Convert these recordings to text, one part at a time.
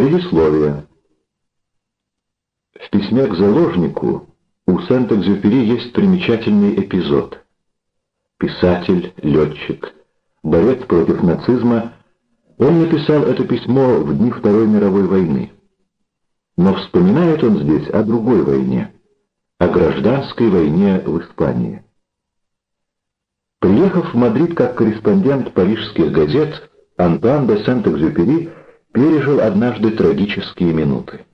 Предисловие. В письме к заложнику у Сент-Экзюпери есть примечательный эпизод. Писатель, летчик, борец против нацизма, он написал это письмо в дни Второй мировой войны. Но вспоминает он здесь о другой войне, о гражданской войне в Испании. Приехав в Мадрид как корреспондент парижских газет, Антуан де Сент-Экзюпери пережил однажды трагические минуты.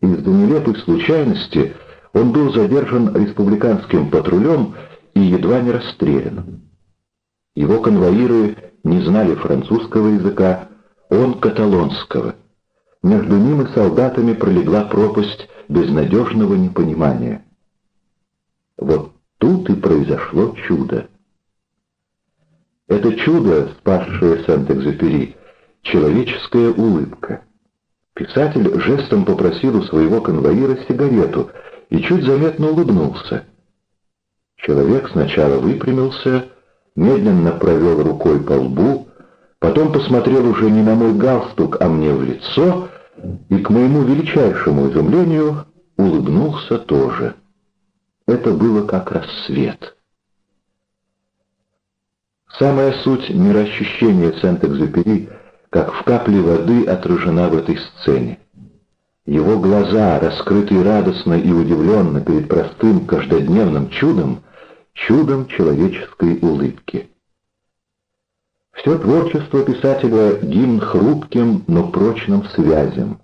Из-за нелепой случайности он был задержан республиканским патрулем и едва не расстрелян. Его конвоиры не знали французского языка, он каталонского. Между ним и солдатами пролегла пропасть безнадежного непонимания. Вот тут и произошло чудо. Это чудо, спасшее Сент-Экзюпери, человеческая улыбка. Писатель жестом попросил у своего конвоира сигарету и чуть заметно улыбнулся. Человек сначала выпрямился, медленно провел рукой по лбу, потом посмотрел уже не на мой галстук, а мне в лицо, и, к моему величайшему изумлению, улыбнулся тоже. Это было как рассвет. Самая суть мироощущения Сент-Экзюпери — как в капле воды отражена в этой сцене. Его глаза, раскрытые радостно и удивленно перед простым каждодневным чудом, чудом человеческой улыбки. Все творчество писателя — гимн хрупким, но прочным связям,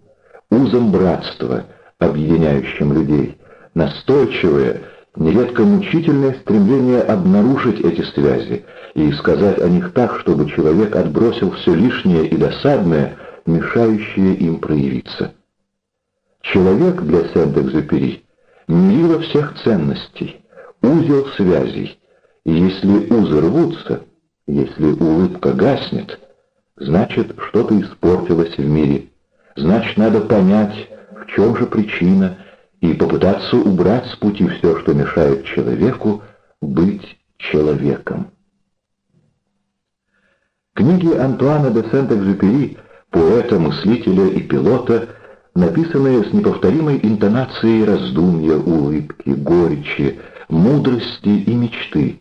узом братства, объединяющим людей, настойчивое, нередко мучительное стремление обнаружить эти связи и сказать о них так, чтобы человек отбросил все лишнее и досадное, мешающее им проявиться. Человек для Сент-Экзюпери — мерило всех ценностей, узел связей, если узы рвутся, если улыбка гаснет, значит, что-то испортилось в мире, значит, надо понять, в чем же причина — и попытаться убрать с пути все, что мешает человеку быть человеком. Книги Антуана де Сент-Экзюпери, поэта, мыслителя и пилота, написанные с неповторимой интонацией раздумья, улыбки, горечи, мудрости и мечты,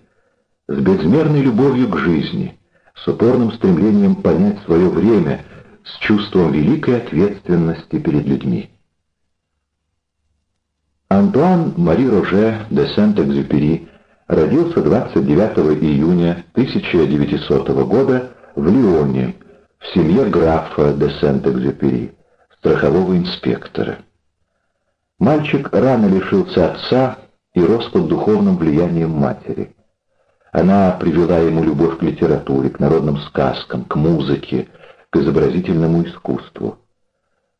с безмерной любовью к жизни, с упорным стремлением понять свое время, с чувством великой ответственности перед людьми. Антуан Мари Роже де Сент-Экзюпери родился 29 июня 1900 года в Лионе в семье графа де Сент-Экзюпери, страхового инспектора. Мальчик рано лишился отца и рос под духовным влиянием матери. Она привела ему любовь к литературе, к народным сказкам, к музыке, к изобразительному искусству.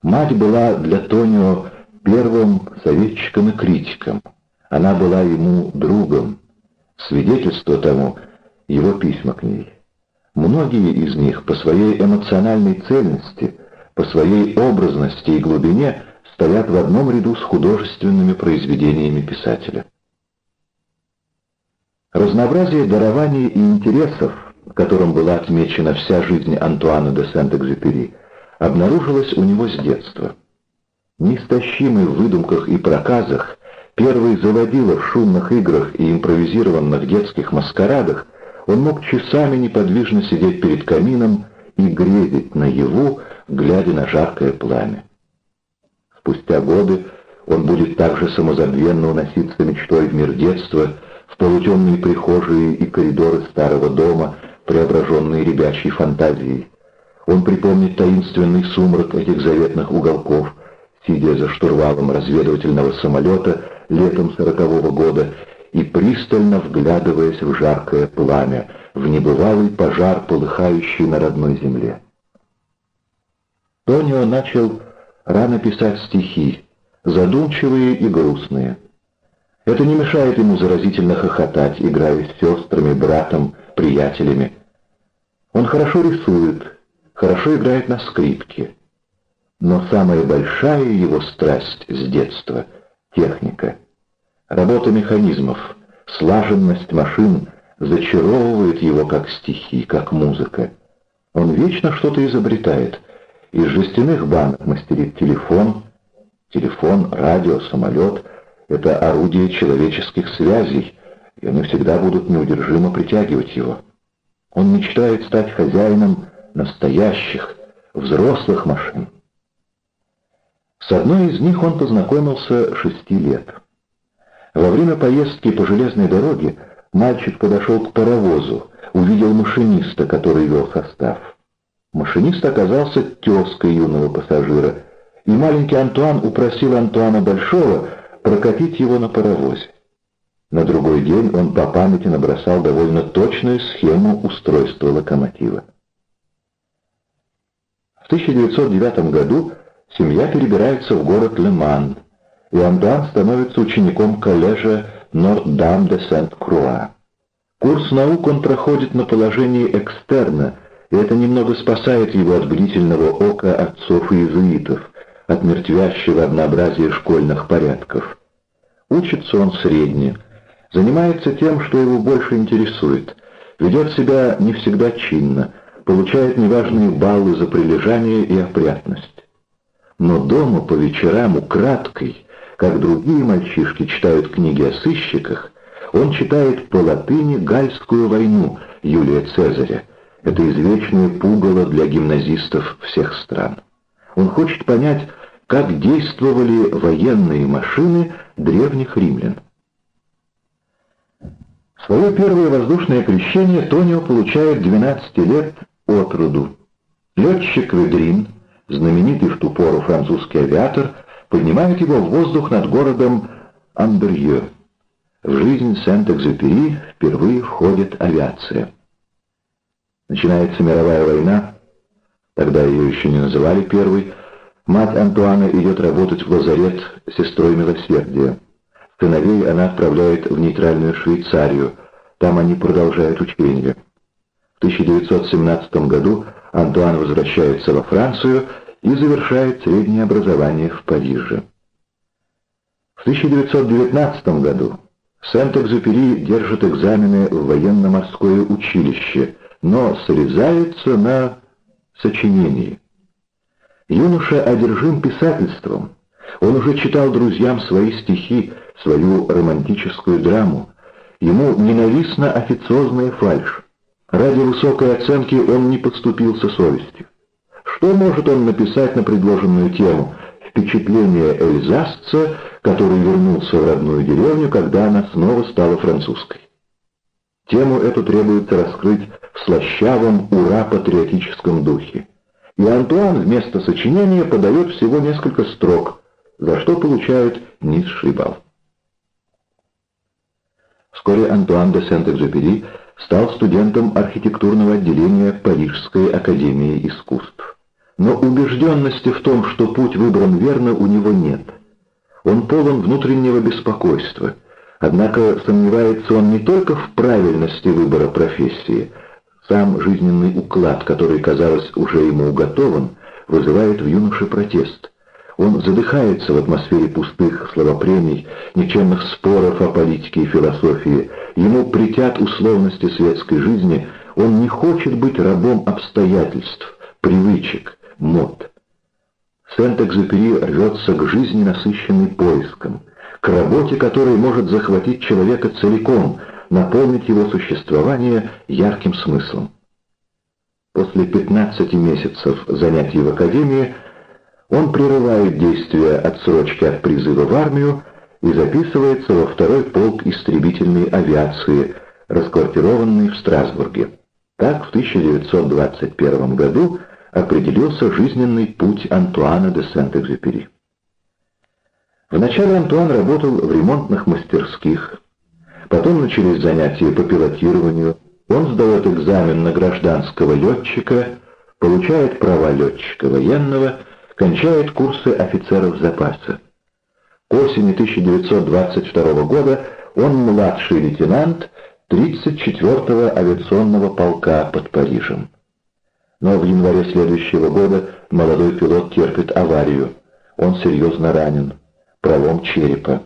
Мать была для Тонио первым советчиком и критиком. Она была ему другом. Свидетельство тому — его письма к ней. Многие из них по своей эмоциональной цельности, по своей образности и глубине стоят в одном ряду с художественными произведениями писателя. Разнообразие дарований и интересов, которым была отмечена вся жизнь Антуана де Сент-Экзюпери, обнаружилось у него с детства. Неистощимый в выдумках и проказах, первый заводила в шумных играх и импровизированных детских маскарадах, он мог часами неподвижно сидеть перед камином и грезить наяву, глядя на жаркое пламя. Спустя годы он будет также самозабвенно уноситься мечтой в мир детства, в полутемные прихожие и коридоры старого дома, преображенные ребячьей фантазией. Он припомнит таинственный сумрак этих заветных уголков, сидя за штурвалом разведывательного самолета летом сорокового года и пристально вглядываясь в жаркое пламя, в небывалый пожар, полыхающий на родной земле. Тонио начал рано писать стихи, задумчивые и грустные. Это не мешает ему заразительно хохотать, играя с сестрами, братом, приятелями. Он хорошо рисует, хорошо играет на скрипке. Но самая большая его страсть с детства — техника. Работа механизмов, слаженность машин зачаровывает его как стихи, как музыка. Он вечно что-то изобретает, Из жестяных банок мастерит телефон. Телефон, радио, самолет — это орудие человеческих связей, и они всегда будут неудержимо притягивать его. Он мечтает стать хозяином настоящих, взрослых машин. С одной из них он познакомился шести лет. Во время поездки по железной дороге мальчик подошел к паровозу, увидел машиниста, который вел состав. Машинист оказался тезкой юного пассажира, и маленький Антуан упросил Антуана Большого прокатить его на паровозе. На другой день он по памяти набросал довольно точную схему устройства локомотива. В 1909 году семья перебирается в город Леман, и Андуан становится учеником коллежа Нордам де Сент-Круа. Курс наук он проходит на положении экстерна, и это немного спасает его от бдительного ока отцов и иезуитов, от мертвящего однообразия школьных порядков. Учится он средне, занимается тем, что его больше интересует, ведет себя не всегда чинно, получает неважные баллы за прилежание и опрятность. Но дома по вечерам украдкой, как другие мальчишки читают книги о сыщиках, он читает по латыни «Гальскую войну» Юлия Цезаря. Это извечное пугало для гимназистов всех стран. Он хочет понять, как действовали военные машины древних римлян. Свое первое воздушное крещение Тонио получает 12 лет от роду. Летчик Ведрин, знаменитый в ту пору французский авиатор, поднимает его в воздух над городом Андерье. В жизнь Сент-Экзюпери впервые входит авиация. Начинается мировая война, тогда ее еще не называли первой. Мать Антуана идет работать в лазарет сестрой милосердия. Сыновей она отправляет в нейтральную Швейцарию. Там они продолжают учение. В 1917 году Антуан возвращается во Францию и завершает среднее образование в Париже. В 1919 году Сент-Экзюпери держит экзамены в военно-морское училище, но срезается на сочинении. Юноша одержим писательством. Он уже читал друзьям свои стихи, свою романтическую драму. Ему ненавистна официозная фальшь. Ради высокой оценки он не подступился совестью. Что может он написать на предложенную тему? Впечатление эльзасца, который вернулся в родную деревню, когда она снова стала французской. Тему эту требуется раскрыть в слащавом ура-патриотическом духе. И Антуан вместо сочинения подает всего несколько строк, за что получает низший балл. Вскоре Антуан де Сент-Экзюпери стал студентом архитектурного отделения Парижской академии искусств. Но убежденности в том, что путь выбран верно, у него нет. Он полон внутреннего беспокойства. Однако сомневается он не только в правильности выбора профессии. Сам жизненный уклад, который, казалось, уже ему уготован, вызывает в юноше протест. Он задыхается в атмосфере пустых словопрений, никчемных споров о политике и философии. Ему притят условности светской жизни. Он не хочет быть рабом обстоятельств, привычек, мод. Сент-Экзюпери рвется к жизни, насыщенной поиском, к работе, которая может захватить человека целиком, наполнить его существование ярким смыслом. После 15 месяцев занятий в Академии он прерывает действие отсрочки от призыва в армию и записывается во второй полк истребительной авиации, расквартированный в Страсбурге. Так в 1921 году определился жизненный путь Антуана де Сент-Экзюпери. Вначале Антуан работал в ремонтных мастерских, потом начались занятия по пилотированию, он сдает экзамен на гражданского летчика, получает права летчика военного – кончает курсы офицеров запаса. К осени 1922 года он младший лейтенант 34-го авиационного полка под Парижем. Но в январе следующего года молодой пилот терпит аварию. Он серьезно ранен. Пролом черепа.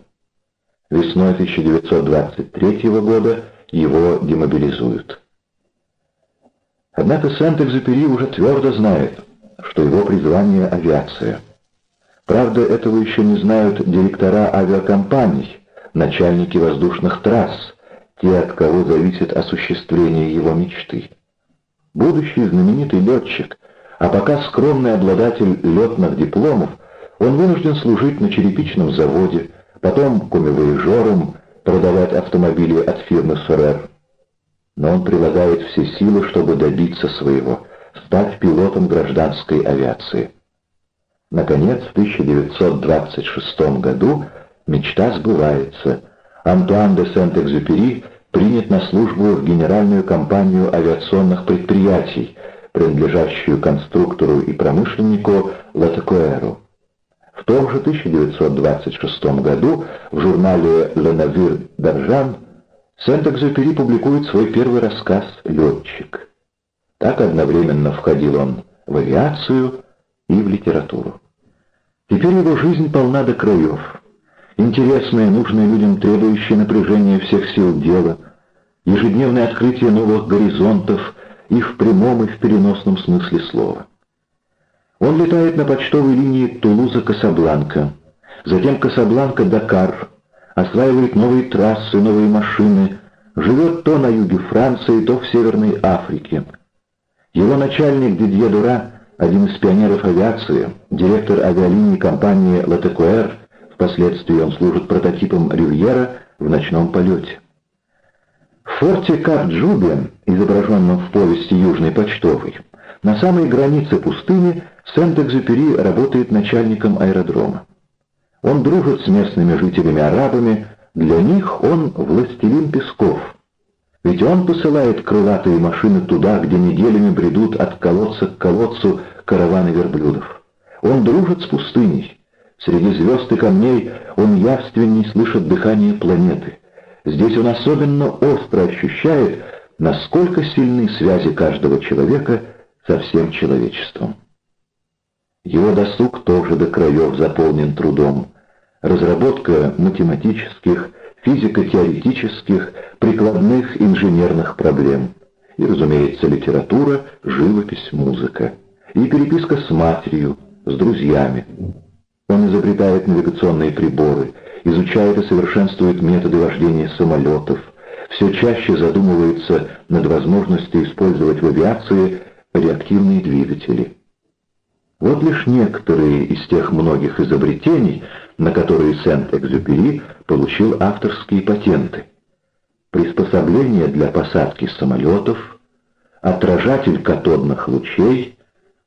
Весной 1923 года его демобилизуют. Однако Сент-Экзюпери уже твердо знает, что его призвание — авиация. Правда, этого еще не знают директора авиакомпаний, начальники воздушных трасс, те, от кого зависит осуществление его мечты. Будущий знаменитый летчик, а пока скромный обладатель летных дипломов, он вынужден служить на черепичном заводе, потом комивоежером, продавать автомобили от фирмы СРР. Но он прилагает все силы, чтобы добиться своего, стать пилотом гражданской авиации. Наконец, в 1926 году мечта сбывается. Антуан де Сент-Экзюпери принят на службу в Генеральную компанию авиационных предприятий, принадлежащую конструктору и промышленнику Латекуэру. В том же 1926 году в журнале «Le Navire d'Argent» Сент-Экзюпери публикует свой первый рассказ «Летчик». Так одновременно входил он в авиацию и в литературу. Теперь его жизнь полна до краев. Интересное, нужное людям требующее напряжения всех сил дела, ежедневное открытие новых горизонтов и в прямом, и в переносном смысле слова. Он летает на почтовой линии Тулуза-Касабланка, затем Касабланка-Дакар, осваивает новые трассы, новые машины, живет то на юге Франции, то в Северной Африке. Его начальник Дидье Дура, один из пионеров авиации, директор авиалинии компании «Латекуэр», впоследствии он служит прототипом «Рювьера» в ночном полете. В форте Кап-Джубе, изображенном в повести «Южный почтовый», на самой границе пустыни Сент-Экзюпери работает начальником аэродрома. Он дружит с местными жителями-арабами, для них он властелин песков. Ведь он посылает крылатые машины туда, где неделями бредут от колодца к колодцу караваны верблюдов. Он дружит с пустыней. Среди звезд и камней он явственней слышит дыхание планеты. Здесь он особенно остро ощущает, насколько сильны связи каждого человека со всем человечеством. Его досуг тоже до краев заполнен трудом. Разработка математических, физико-теоретических, прикладных инженерных проблем. И, разумеется, литература, живопись, музыка. И переписка с матерью, с друзьями. Он изобретает навигационные приборы, изучает и совершенствует методы вождения самолетов, все чаще задумывается над возможностью использовать в авиации реактивные двигатели. Вот лишь некоторые из тех многих изобретений, на которые Сент-Экзюпери получил авторские патенты. Приспособление для посадки самолетов, отражатель катодных лучей,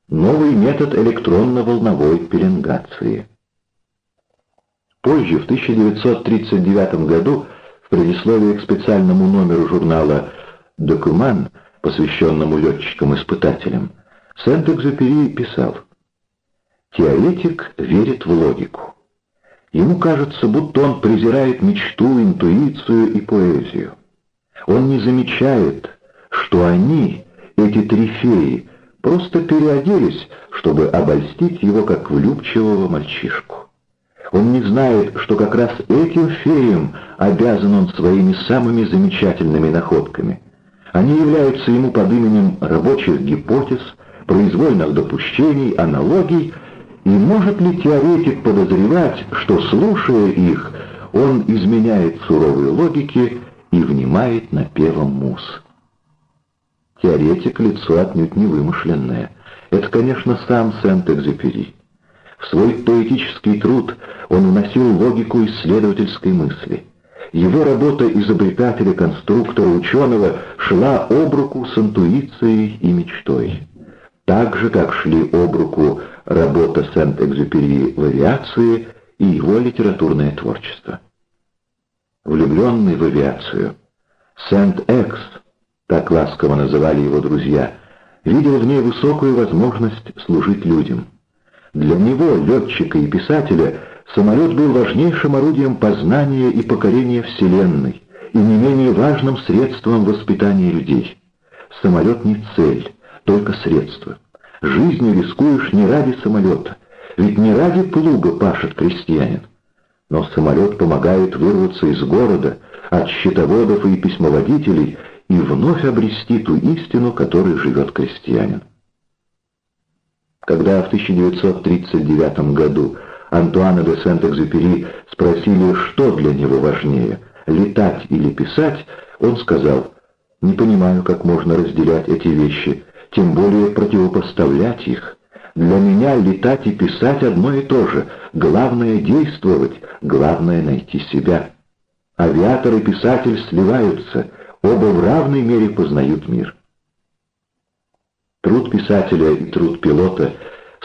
новый метод электронно-волновой пеленгации. Позже, в 1939 году, в предисловии к специальному номеру журнала «Докуман», посвященному летчикам-испытателям, Сент-Экзюпери писал «Теоретик верит в логику. Ему кажется, будто он презирает мечту, интуицию и поэзию. Он не замечает, что они, эти три феи, просто переоделись, чтобы обольстить его как влюбчивого мальчишку. Он не знает, что как раз этим феям обязан он своими самыми замечательными находками. Они являются ему под именем рабочих гипотез, произвольных допущений, аналогий — и может ли теоретик подозревать, что, слушая их, он изменяет суровой логике и внимает на напевом мус? Теоретик — лицо отнюдь не вымышленное. Это, конечно, сам Сент-Экзюпери. В свой поэтический труд он уносил логику исследовательской мысли. Его работа изобретателя, конструктора, ученого шла об руку с интуицией и мечтой. Так же, как шли об руку работа Сент-Экзюпери в авиации и его литературное творчество. Влюбленный в авиацию, Сент-Экс, так ласково называли его друзья, видел в ней высокую возможность служить людям. Для него, летчика и писателя, самолет был важнейшим орудием познания и покорения Вселенной и не менее важным средством воспитания людей. Самолет не цель, только средство. Жизнью рискуешь не ради самолета, ведь не ради плуга пашет крестьянин. Но самолет помогает вырваться из города, от счетоводов и письмоводителей и вновь обрести ту истину, которой живет крестьянин. Когда в 1939 году Антуана де Сент-Экзюпери спросили, что для него важнее – летать или писать, он сказал, «Не понимаю, как можно разделять эти вещи, тем более противопоставлять их. Для меня летать и писать одно и то же. Главное — действовать, главное — найти себя. Авиатор и писатель сливаются, оба в равной мере познают мир». Труд писателя и труд пилота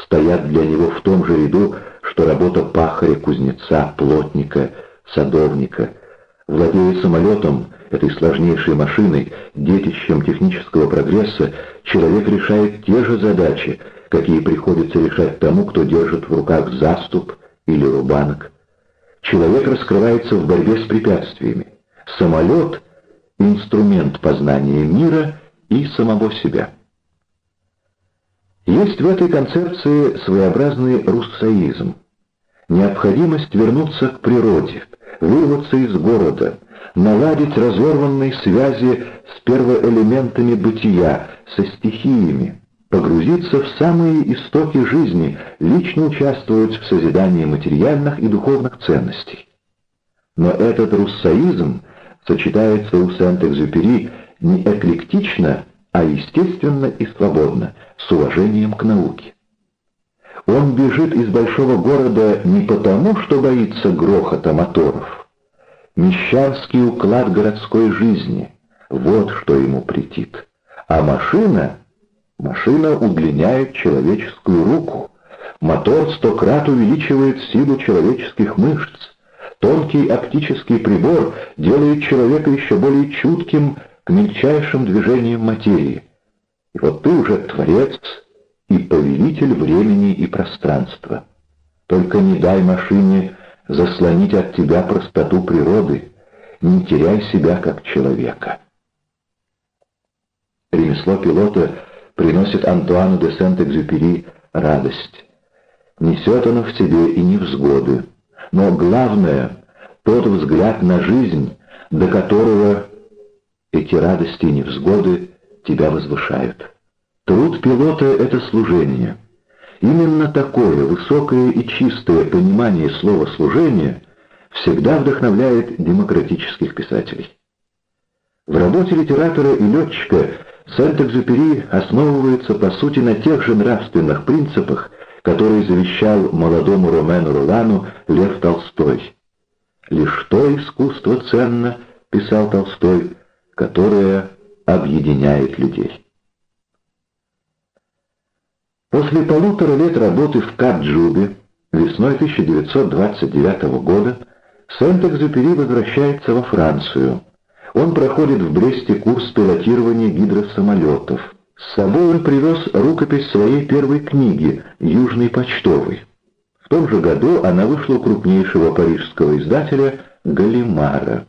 стоят для него в том же ряду, что работа пахаря, кузнеца, плотника, садовника — Владея самолетом, этой сложнейшей машиной, детищем технического прогресса, человек решает те же задачи, какие приходится решать тому, кто держит в руках заступ или рубанок. Человек раскрывается в борьбе с препятствиями. Самолет — инструмент познания мира и самого себя. Есть в этой концепции своеобразный руссоизм. Необходимость вернуться к природе, вырваться из города, наладить разорванные связи с первоэлементами бытия, со стихиями, погрузиться в самые истоки жизни, лично участвовать в созидании материальных и духовных ценностей. Но этот руссоизм сочетается у Сент-Экзюпери не эклектично, а естественно и свободно, с уважением к науке. Он бежит из большого города не потому, что боится грохота моторов. Мещанский уклад городской жизни — вот что ему претит. А машина... Машина удлиняет человеческую руку. Мотор сто крат увеличивает силу человеческих мышц. Тонкий оптический прибор делает человека еще более чутким к мельчайшим движениям материи. И вот ты уже творец и повелитель времени и пространства. Только не дай машине заслонить от тебя простоту природы, не теряй себя как человека. Ремесло пилота приносит Антуану де Сент-Экзюпери радость. Несет оно в себе и невзгоды, но главное — тот взгляд на жизнь, до которого эти радости и невзгоды тебя возвышают. Труд пилота — это служение. Именно такое высокое и чистое понимание слова «служение» всегда вдохновляет демократических писателей. В работе литератора и летчика Сент-Экзюпери основывается по сути на тех же нравственных принципах, которые завещал молодому Ромену Ролану Лев Толстой. «Лишь то искусство ценно», — писал Толстой, — «которое объединяет людей». После полутора лет работы в Каджубе весной 1929 года Сент-Экзюпери возвращается во Францию. Он проходит в Бресте курс пилотирования гидросамолетов. С собой он привез рукопись своей первой книги «Южный почтовый». В том же году она вышла у крупнейшего парижского издателя Галимара.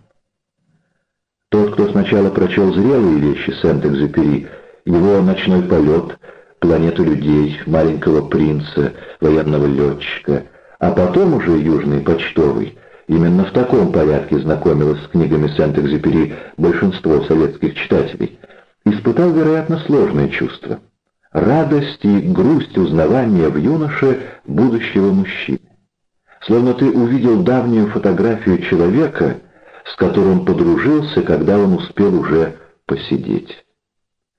Тот, кто сначала прочел зрелые вещи Сент-Экзюпери, его «Ночной полет», планету людей, маленького принца, военного летчика, а потом уже Южный почтовый. Именно в таком порядке знакомилась с книгами Сент-Экзюпери большинство советских читателей. Испытал, вероятно, сложное чувство. Радость и грусть узнавания в юноше будущего мужчины. Словно ты увидел давнюю фотографию человека, с которым подружился, когда он успел уже посидеть.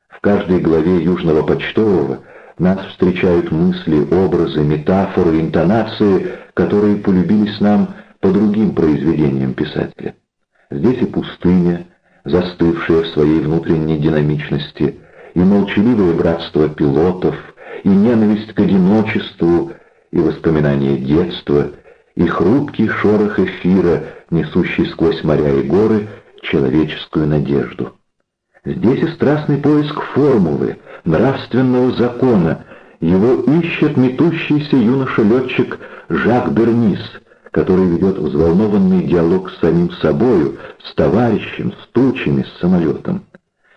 В каждой главе Южного почтового нас встречают мысли, образы, метафоры, интонации, которые полюбились нам по другим произведениям писателя. Здесь и пустыня, застывшая в своей внутренней динамичности, и молчаливое братство пилотов, и ненависть к одиночеству, и воспоминания детства, и хрупкий шорох эфира, несущий сквозь моря и горы человеческую надежду. Здесь и страстный поиск формулы, нравственного закона. Его ищет метущийся юноша-летчик Жак Бернис, который ведет взволнованный диалог с самим собою, с товарищем, с тучами, с самолетом.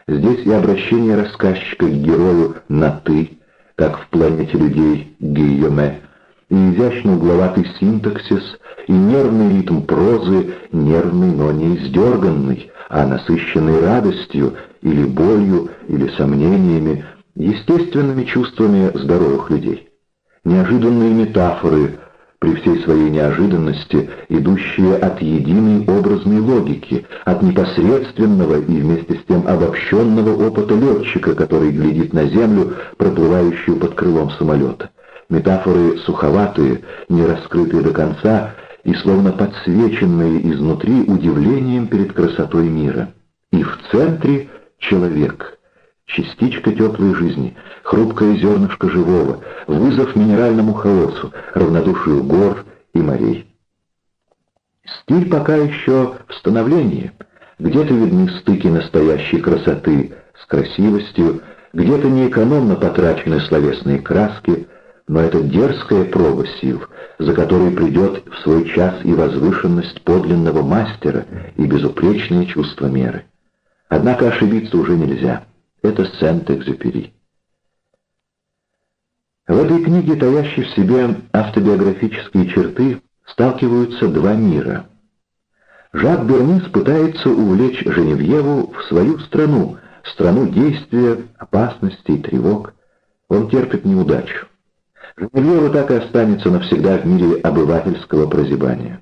Здесь и обращение рассказчика к герою на «ты», как в «Планете людей» Гийоме, и изящно угловатый синтаксис, и нервный ритм прозы, нервный, но не издерганный, а насыщенный радостью, или болью, или сомнениями, естественными чувствами здоровых людей. неожиданные метафоры, при всей своей неожиданности, идущие от единой образной логики, от непосредственного и вместе с тем обобщенного опыта летчика, который глядит на землю, проплывающую под крылом самолета. Метафоры суховатые, не раскрытые до конца и словно подсвеченные изнутри удивлением перед красотой мира. И в центре человек — Частичка теплой жизни, хрупкое зернышко живого, вызов минеральному хаосу, равнодушию гор и морей. Стиль пока еще в становлении. Где-то видны стыки настоящей красоты с красивостью, где-то неэкономно потрачены словесные краски, но это дерзкая проба сил, за которой придет в свой час и возвышенность подлинного мастера и безупречное чувство меры. Однако ошибиться уже нельзя. Это Сент-Экзюпери. В этой книге, таящей в себе автобиографические черты, сталкиваются два мира. Жак Бернис пытается увлечь Женевьеву в свою страну, страну действия, опасностей, тревог. Он терпит неудачу. Женевьева так и останется навсегда в мире обывательского прозябания.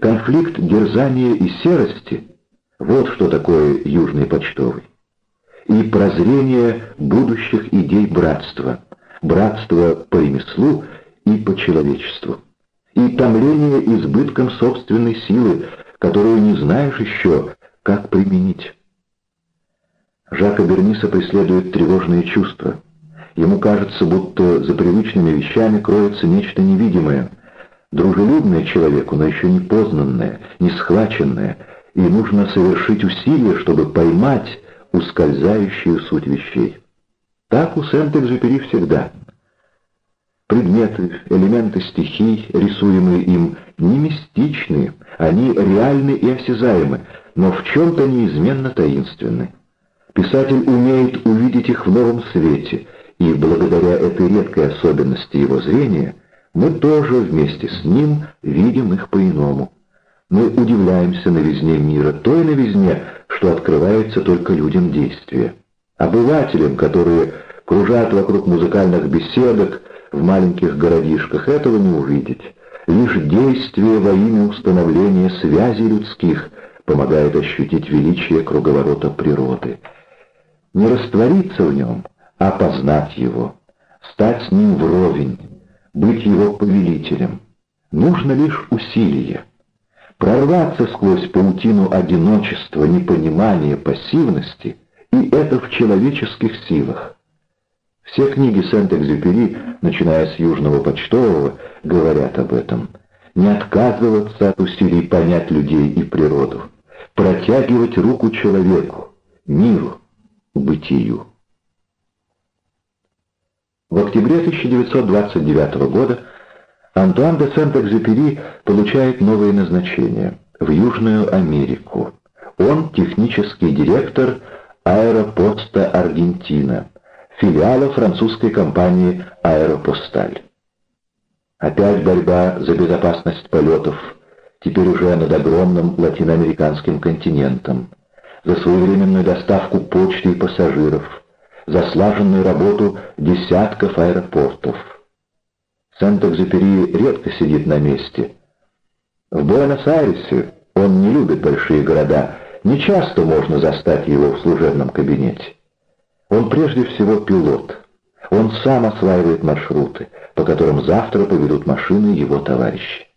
Конфликт дерзания и серости — вот что такое Южный почтовый и прозрение будущих идей братства, братства по ремеслу и по человечеству, и томление избытком собственной силы, которую не знаешь еще, как применить. Жака Берниса преследует тревожные чувства. Ему кажется, будто за привычными вещами кроется нечто невидимое, дружелюбное человеку, но еще не познанное, не схваченное, и нужно совершить усилия, чтобы поймать ускользающую суть вещей. Так у Сент-Экзюпери всегда. Предметы, элементы стихий, рисуемые им, не мистичны, они реальны и осязаемы, но в чем-то неизменно таинственны. Писатель умеет увидеть их в новом свете, и благодаря этой редкой особенности его зрения мы тоже вместе с ним видим их по-иному. Мы удивляемся новизне мира, той новизне, что открывается только людям действия. Обывателям, которые кружат вокруг музыкальных беседок в маленьких городишках, этого не увидеть. Лишь действие во имя установления связей людских помогает ощутить величие круговорота природы. Не раствориться в нем, а познать его, стать с ним вровень, быть его повелителем. Нужно лишь усилие прорваться сквозь паутину одиночества, непонимания, пассивности, и это в человеческих силах. Все книги Сент-Экзюпери, начиная с Южного почтового, говорят об этом. Не отказываться от усилий понять людей и природу, протягивать руку человеку, миру, бытию. В октябре 1929 года Антуан де Сент-Экзюпери получает новое назначение – в Южную Америку. Он технический директор Аэропоста Аргентина, филиала французской компании Аэропосталь. Опять борьба за безопасность полетов, теперь уже над огромным латиноамериканским континентом, за своевременную доставку почты и пассажиров, за слаженную работу десятков аэропортов – Сент-Экзюпери редко сидит на месте. В Буэнос-Айресе он не любит большие города, не часто можно застать его в служебном кабинете. Он прежде всего пилот. Он сам осваивает маршруты, по которым завтра поведут машины его товарищи.